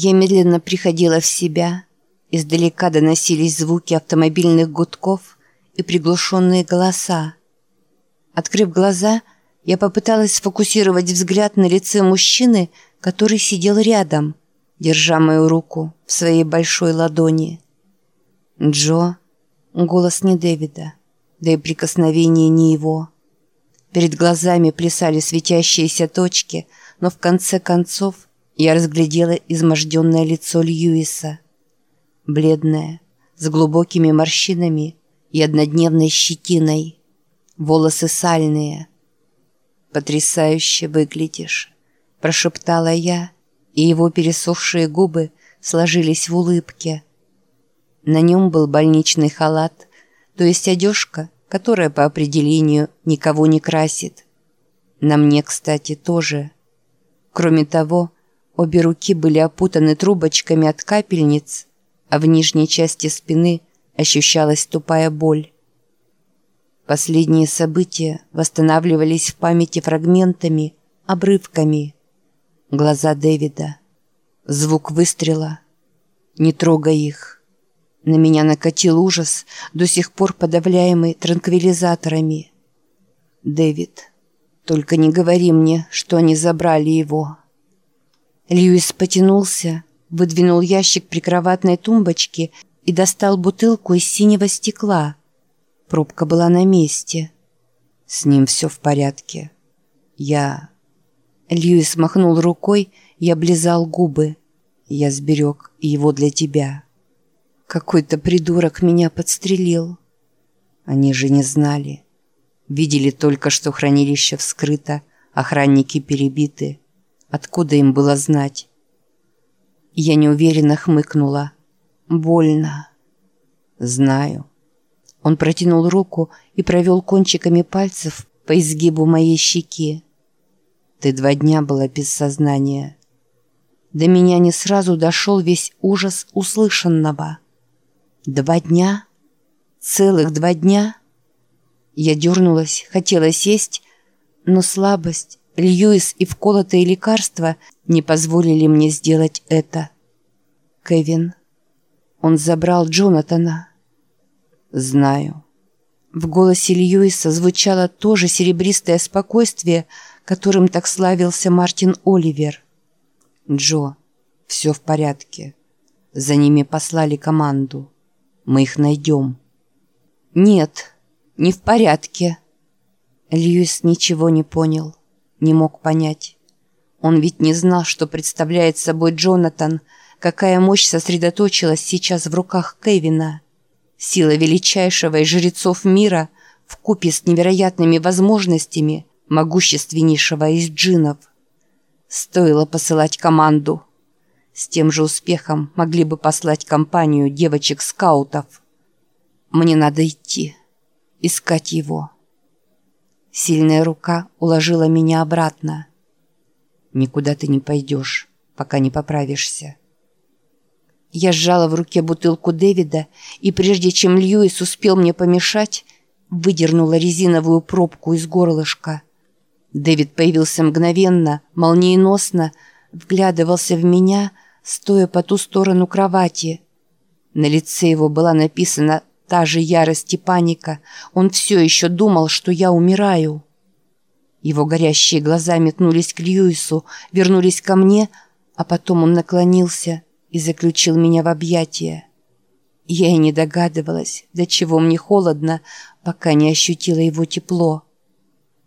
Я медленно приходила в себя. Издалека доносились звуки автомобильных гудков и приглушенные голоса. Открыв глаза, я попыталась сфокусировать взгляд на лице мужчины, который сидел рядом, держа мою руку в своей большой ладони. Джо, голос не Дэвида, да и прикосновение не его. Перед глазами плясали светящиеся точки, но в конце концов я разглядела изможденное лицо Льюиса. Бледное, с глубокими морщинами и однодневной щетиной. Волосы сальные. «Потрясающе выглядишь», – прошептала я, и его пересохшие губы сложились в улыбке. На нем был больничный халат, то есть одежка, которая по определению никого не красит. На мне, кстати, тоже. Кроме того, Обе руки были опутаны трубочками от капельниц, а в нижней части спины ощущалась тупая боль. Последние события восстанавливались в памяти фрагментами, обрывками. Глаза Дэвида. Звук выстрела. Не трогай их. На меня накатил ужас, до сих пор подавляемый транквилизаторами. Дэвид, только не говори мне, что они забрали его. Льюис потянулся, выдвинул ящик прикроватной тумбочки и достал бутылку из синего стекла. Пробка была на месте. С ним все в порядке. Я... Льюис махнул рукой и облизал губы. Я сберег его для тебя. Какой-то придурок меня подстрелил. Они же не знали. Видели только, что хранилище вскрыто, охранники перебиты. Откуда им было знать? Я неуверенно хмыкнула. Больно. Знаю. Он протянул руку и провел кончиками пальцев по изгибу моей щеки. Ты два дня была без сознания. До меня не сразу дошел весь ужас услышанного. Два дня? Целых два дня? Я дернулась, хотела сесть, но слабость Льюис и вколотые лекарства не позволили мне сделать это. Кевин. Он забрал Джонатана. Знаю. В голосе Льюиса звучало то же серебристое спокойствие, которым так славился Мартин Оливер. Джо, все в порядке. За ними послали команду. Мы их найдем. Нет, не в порядке. Льюис ничего не понял не мог понять. Он ведь не знал, что представляет собой Джонатан, какая мощь сосредоточилась сейчас в руках Кевина. Сила величайшего из жрецов мира в купе с невероятными возможностями могущественнейшего из джинов. Стоило посылать команду. С тем же успехом могли бы послать компанию девочек-скаутов. Мне надо идти, искать его. Сильная рука уложила меня обратно. «Никуда ты не пойдешь, пока не поправишься». Я сжала в руке бутылку Дэвида, и прежде чем Льюис успел мне помешать, выдернула резиновую пробку из горлышка. Дэвид появился мгновенно, молниеносно, вглядывался в меня, стоя по ту сторону кровати. На лице его была написана Та же ярость и паника. Он все еще думал, что я умираю. Его горящие глаза метнулись к Льюису, вернулись ко мне, а потом он наклонился и заключил меня в объятия. Я и не догадывалась, до чего мне холодно, пока не ощутила его тепло.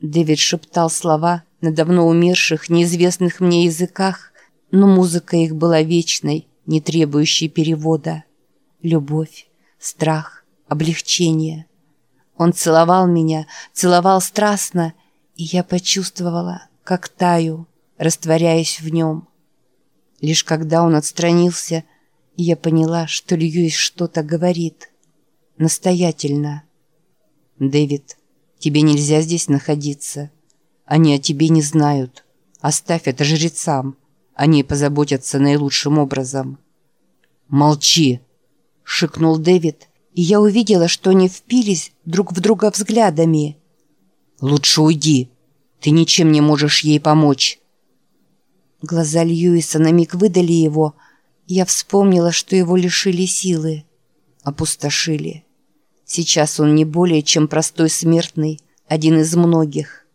Дэвид шептал слова на давно умерших, неизвестных мне языках, но музыка их была вечной, не требующей перевода. Любовь, страх, облегчение. Он целовал меня, целовал страстно, и я почувствовала, как таю, растворяясь в нем. Лишь когда он отстранился, я поняла, что Льюис что-то говорит. Настоятельно. «Дэвид, тебе нельзя здесь находиться. Они о тебе не знают. Оставь это жрецам. Они позаботятся наилучшим образом». «Молчи!» — шикнул Дэвид, и я увидела, что они впились друг в друга взглядами. «Лучше уйди. Ты ничем не можешь ей помочь». Глаза Льюиса на миг выдали его, Я вспомнила, что его лишили силы, опустошили. Сейчас он не более чем простой смертный, один из многих.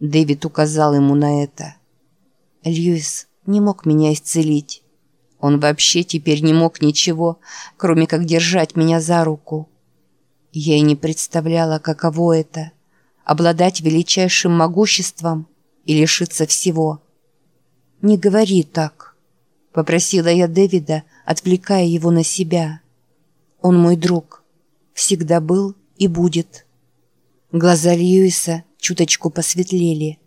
Дэвид указал ему на это. Льюис не мог меня исцелить. Он вообще теперь не мог ничего, кроме как держать меня за руку. Я и не представляла, каково это — обладать величайшим могуществом и лишиться всего. «Не говори так», — попросила я Дэвида, отвлекая его на себя. «Он мой друг. Всегда был и будет». Глаза Льюиса чуточку посветлели.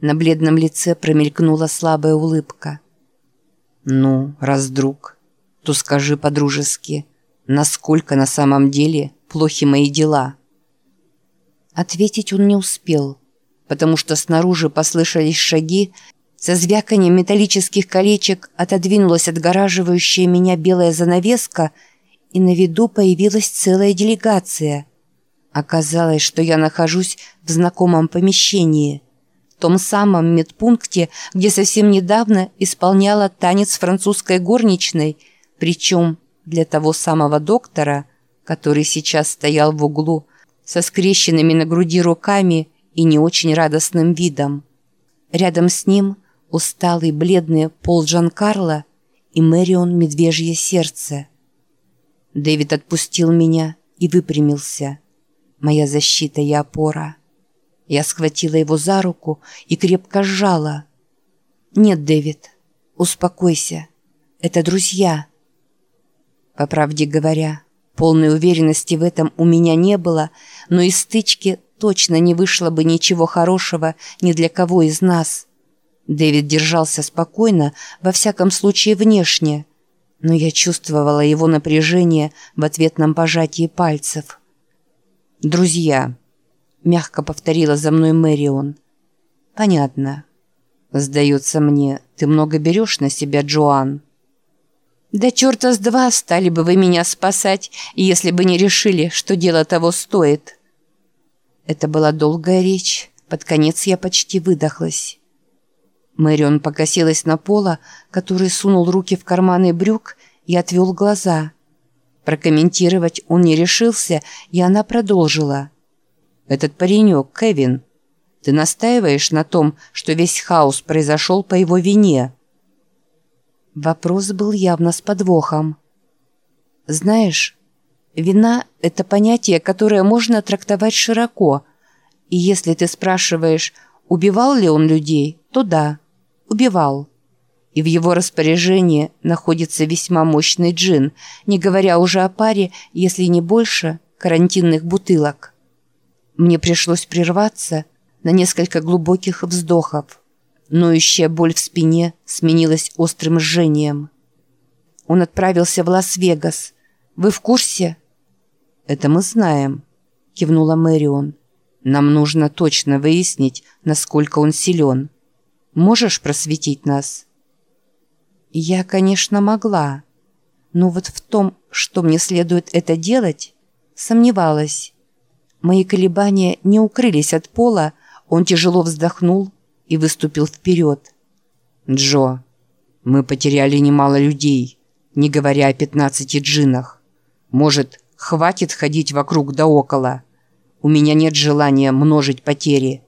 На бледном лице промелькнула слабая улыбка. «Ну, раз друг, то скажи по-дружески, насколько на самом деле плохи мои дела?» Ответить он не успел, потому что снаружи послышались шаги, со звяканием металлических колечек отодвинулась отгораживающая меня белая занавеска, и на виду появилась целая делегация. Оказалось, что я нахожусь в знакомом помещении, том самом медпункте, где совсем недавно исполняла танец французской горничной, причем для того самого доктора, который сейчас стоял в углу со скрещенными на груди руками и не очень радостным видом. Рядом с ним – усталый, бледный Пол Джанкарло и Мэрион Медвежье сердце. Дэвид отпустил меня и выпрямился. Моя защита и опора. Я схватила его за руку и крепко сжала. «Нет, Дэвид, успокойся. Это друзья». По правде говоря, полной уверенности в этом у меня не было, но из стычки точно не вышло бы ничего хорошего ни для кого из нас. Дэвид держался спокойно, во всяком случае внешне, но я чувствовала его напряжение в ответном пожатии пальцев. «Друзья», — мягко повторила за мной Мэрион. «Понятно. Сдается мне, ты много берешь на себя, Джоан?» «Да черта с два стали бы вы меня спасать, если бы не решили, что дело того стоит». Это была долгая речь, под конец я почти выдохлась. Мэрион покосилась на Пола, который сунул руки в карманы брюк и отвел глаза. Прокомментировать он не решился, и она продолжила. «Этот паренек, Кевин, ты настаиваешь на том, что весь хаос произошел по его вине?» Вопрос был явно с подвохом. «Знаешь, вина – это понятие, которое можно трактовать широко, и если ты спрашиваешь, убивал ли он людей, то да» убивал. И в его распоряжении находится весьма мощный джин, не говоря уже о паре, если не больше, карантинных бутылок. Мне пришлось прерваться на несколько глубоких вздохов. Ноющая боль в спине сменилась острым жжением. Он отправился в Лас-Вегас. Вы в курсе? Это мы знаем, кивнула Мэрион. Нам нужно точно выяснить, насколько он силен. Можешь просветить нас?» Я, конечно, могла, но вот в том, что мне следует это делать, сомневалась. Мои колебания не укрылись от пола, он тяжело вздохнул и выступил вперед. «Джо, мы потеряли немало людей, не говоря о пятнадцати джинах. Может, хватит ходить вокруг да около? У меня нет желания множить потери».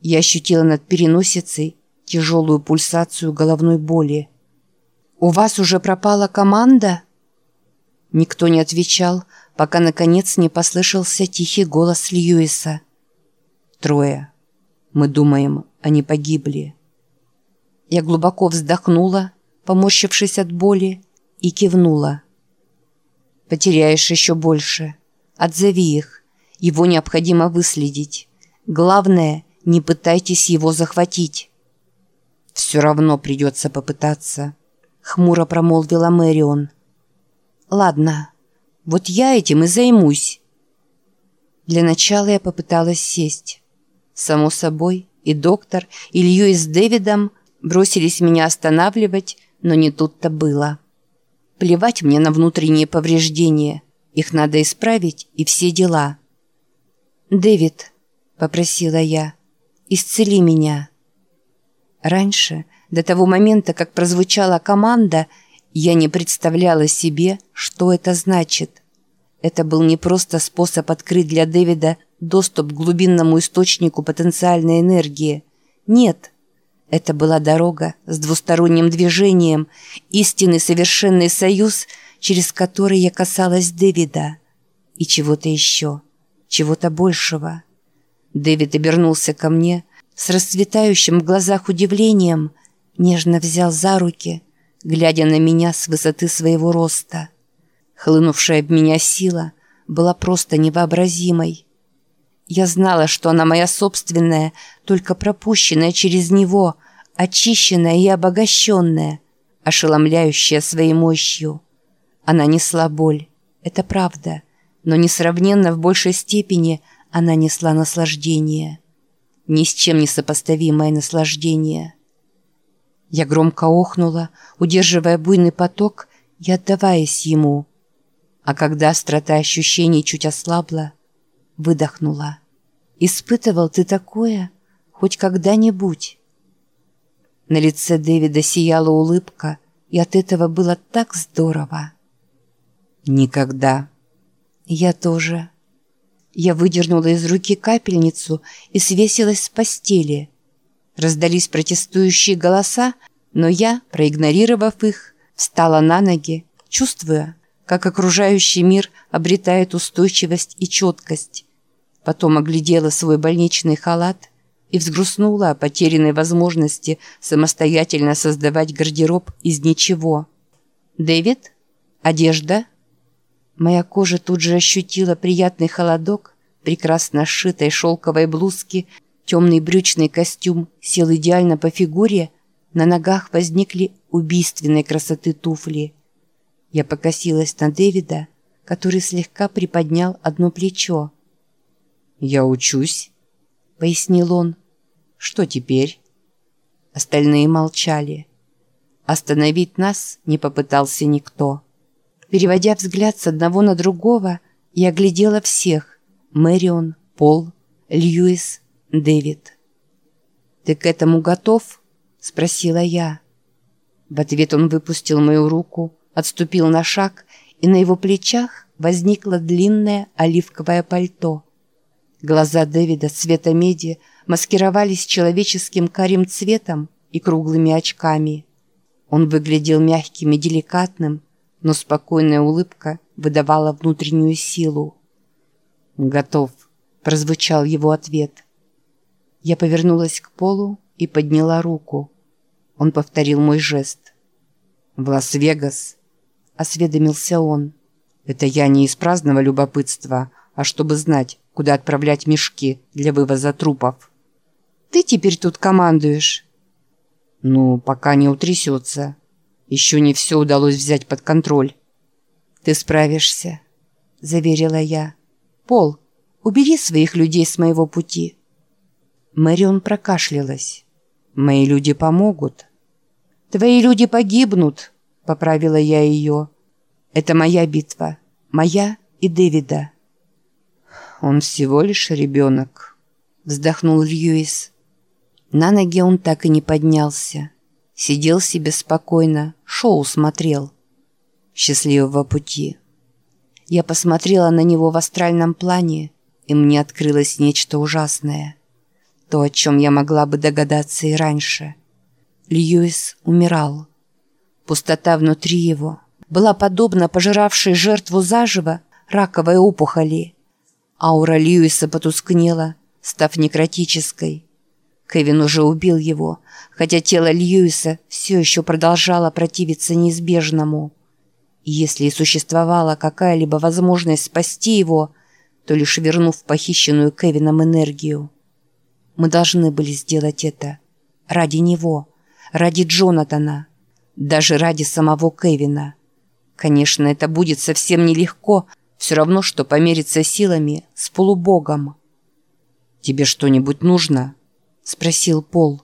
Я ощутила над переносицей тяжелую пульсацию головной боли. «У вас уже пропала команда?» Никто не отвечал, пока, наконец, не послышался тихий голос Льюиса. «Трое. Мы думаем, они погибли». Я глубоко вздохнула, поморщившись от боли, и кивнула. «Потеряешь еще больше. Отзови их. Его необходимо выследить. Главное — не пытайтесь его захватить. Все равно придется попытаться, хмуро промолвила Мэрион. Ладно, вот я этим и займусь. Для начала я попыталась сесть. Само собой, и доктор, и Льюис с Дэвидом бросились меня останавливать, но не тут-то было. Плевать мне на внутренние повреждения. Их надо исправить, и все дела. «Дэвид», — попросила я, — исцели меня». Раньше, до того момента, как прозвучала команда, Я не представляла себе, что это значит. Это был не просто способ открыть для Дэвида доступ к глубинному источнику потенциальной энергии. Нет, это была дорога с двусторонним движением, истинный совершенный союз, через который я касалась Дэвида. И чего-то еще, чего-то большего. Дэвид обернулся ко мне с расцветающим в глазах удивлением, нежно взял за руки, глядя на меня с высоты своего роста. Хлынувшая в меня сила была просто невообразимой. Я знала, что она моя собственная, только пропущенная через него, очищенная и обогащенная, ошеломляющая своей мощью. Она несла боль, это правда, но несравненно в большей степени она несла наслаждение. Ни с чем не сопоставимое наслаждение. Я громко охнула, удерживая буйный поток и отдаваясь ему. А когда острота ощущений чуть ослабла, выдохнула. «Испытывал ты такое хоть когда-нибудь?» На лице Дэвида сияла улыбка, и от этого было так здорово. «Никогда». «Я тоже». Я выдернула из руки капельницу и свесилась с постели. Раздались протестующие голоса, но я, проигнорировав их, встала на ноги, чувствуя, как окружающий мир обретает устойчивость и четкость. Потом оглядела свой больничный халат и взгрустнула о потерянной возможности самостоятельно создавать гардероб из ничего. «Дэвид? Одежда?» Моя кожа тут же ощутила приятный холодок, прекрасно сшитой шелковой блузки, темный брючный костюм сел идеально по фигуре, на ногах возникли убийственной красоты туфли – я покосилась на Дэвида, который слегка приподнял одно плечо. «Я учусь», — пояснил он. «Что теперь?» Остальные молчали. Остановить нас не попытался никто. Переводя взгляд с одного на другого, я глядела всех — Мэрион, Пол, Льюис, Дэвид. «Ты к этому готов?» — спросила я. В ответ он выпустил мою руку, отступил на шаг, и на его плечах возникло длинное оливковое пальто. Глаза Дэвида цвета меди маскировались человеческим карим цветом и круглыми очками. Он выглядел мягким и деликатным, но спокойная улыбка выдавала внутреннюю силу. «Готов», — прозвучал его ответ. Я повернулась к полу и подняла руку. Он повторил мой жест. «В Лас-Вегас», — осведомился он. «Это я не из праздного любопытства, а чтобы знать, куда отправлять мешки для вывоза трупов». «Ты теперь тут командуешь?» «Ну, пока не утрясется. Еще не все удалось взять под контроль». «Ты справишься», — заверила я. «Пол, убери своих людей с моего пути». Мэрион прокашлялась. «Мои люди помогут». «Твои люди погибнут», — поправила я ее. «Это моя битва. Моя и Дэвида». «Он всего лишь ребенок», — вздохнул Льюис. На ноги он так и не поднялся. Сидел себе спокойно, шоу смотрел. Счастливого пути. Я посмотрела на него в астральном плане, и мне открылось нечто ужасное. То, о чем я могла бы догадаться и раньше. Льюис умирал. Пустота внутри его была подобна пожиравшей жертву заживо раковой опухоли. Аура Льюиса потускнела, став некротической. Кевин уже убил его, хотя тело Льюиса все еще продолжало противиться неизбежному. Если и существовала какая-либо возможность спасти его, то лишь вернув похищенную Кевином энергию. Мы должны были сделать это. Ради него. Ради Джонатана даже ради самого Кевина. Конечно, это будет совсем нелегко, все равно, что помериться силами с полубогом. «Тебе что-нибудь нужно?» – спросил Пол.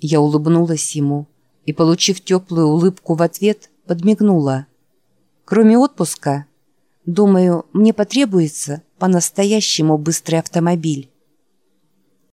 Я улыбнулась ему и, получив теплую улыбку в ответ, подмигнула. «Кроме отпуска, думаю, мне потребуется по-настоящему быстрый автомобиль».